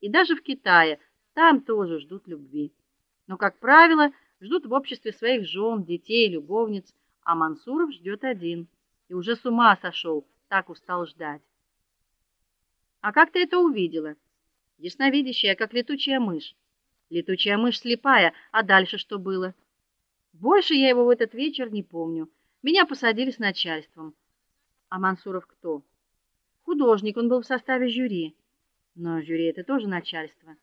И даже в Китае там тоже ждут любви. Но, как правило, ждут в обществе своих жен, детей, любовниц, а Мансуров ждет один и уже с ума сошел, так устал ждать. А как ты это увидела? Ясновидящая, как летучая мышь. Летучая мышь слепая, а дальше что было? Больше я его в этот вечер не помню. Меня посадили с начальством. А Мансуров кто? Художник, он был в составе жюри. Но жюри это тоже начальство.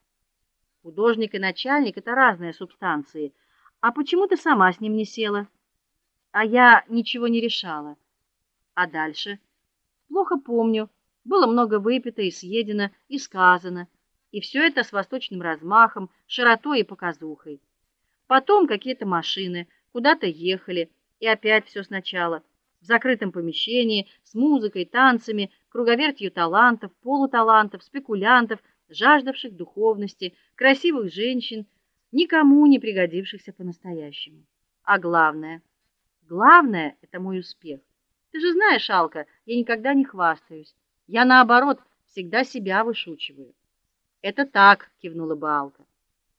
Художник и начальник это разные субстанции. А почему ты сама с ним не села? А я ничего не решала. А дальше? Плохо помню. Было много выпито и съедено, и сказано, и все это с восточным размахом, широтой и показухой. Потом какие-то машины куда-то ехали, и опять все сначала. В закрытом помещении с музыкой, танцами, круговертью талантов, полуталантов, спекулянтов, жаждавших духовности, красивых женщин, никому не пригодившихся по-настоящему. А главное, главное это мой успех. Ты же знаешь, Алка, я никогда не хвастаюсь. Я наоборот всегда себя вышучиваю. Это так, кивнула Балка.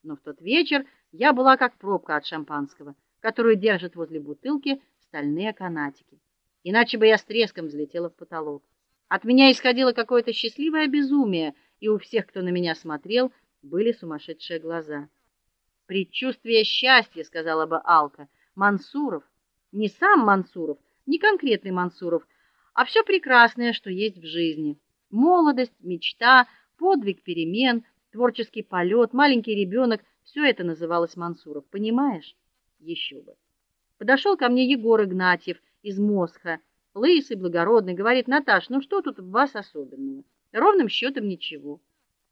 Но в тот вечер я была как пробка от шампанского, которую держат возле бутылки стальные канатики. Иначе бы я с треском взлетела в потолок. От меня исходило какое-то счастливое безумие, и у всех, кто на меня смотрел, были сумасшедшие глаза. Предчувствие счастья, сказала бы Алка. Мансуров, не сам Мансуров, не конкретный Мансуров, а все прекрасное, что есть в жизни. Молодость, мечта, подвиг перемен, творческий полет, маленький ребенок — все это называлось Мансуров, понимаешь? Еще бы. Подошел ко мне Егор Игнатьев из Мосха, лысый, благородный, говорит: "Наташ, ну что тут в вас особенного? Ровным счетом ничего".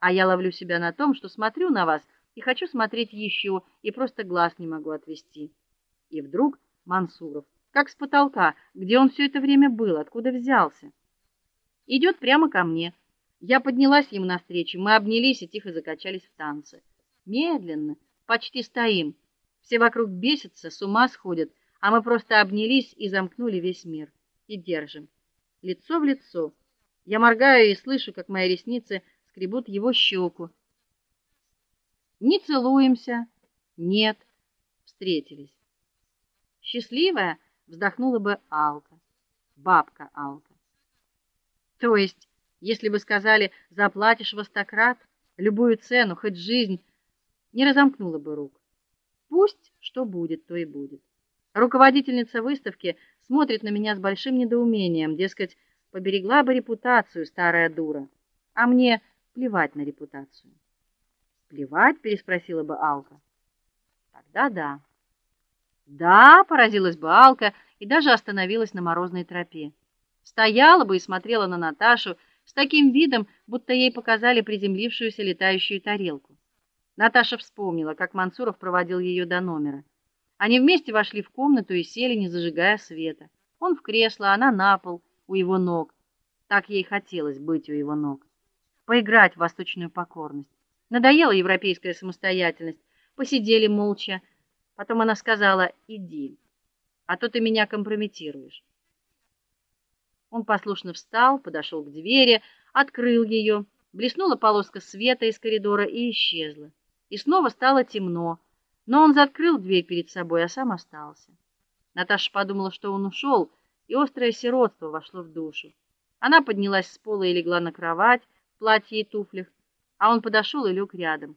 А я ловлю себя на том, что смотрю на вас и хочу смотреть еще, и просто глаз не могу отвести. И вдруг Мансуров как с потолка, где он все это время был, откуда взялся. Идет прямо ко мне. Я поднялась ему навстречу, мы обнялись и тихо закачались в танце. Медленно, почти стоим. Все вокруг бесятся, с ума сходят, а мы просто обнялись и замкнули весь мир и держим лицо в лицо. Я моргаю и слышу, как мои ресницы скребут его щеку. Не целуемся. Нет. Встретились. Счастливая вздохнула бы Алка, бабка Алка. То есть, если бы сказали: "Заплатишь во стократ любую цену, хоть жизнь", не разомкнула бы рук. Пусть что будет, то и будет. Руководительница выставки смотрит на меня с большим недоумением, дескать, поберегла бы репутацию старая дура. А мне плевать на репутацию. Плевать, переспросила бы Алка. Тогда да. Да, поразилась бы Алка и даже остановилась на морозной тропе. Стояла бы и смотрела на Наташу с таким видом, будто ей показали приземлившуюся летающую тарелку. Наташа вспомнила, как Мансуров проводил ее до номера. Они вместе вошли в комнату и сели, не зажигая света. Он в кресло, она на пол, у его ног. Так ей хотелось быть у его ног. Поиграть в восточную покорность. Надоела европейская самостоятельность. Посидели молча, Потом она сказала: "Иди, а то ты меня компрометируешь". Он послушно встал, подошел к двери, открыл ее. Блеснула полоска света из коридора и исчезла. И снова стало темно, но он закрыл дверь перед собой, а сам остался. Наташа подумала, что он ушел, и острое сиротство вошло в душу. Она поднялась с пола и легла на кровать в платье и туфлях, а он подошел и лег рядом.